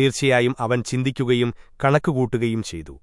തീർച്ചയായും അവൻ ചിന്തിക്കുകയും കണക്കുകൂട്ടുകയും ചെയ്തു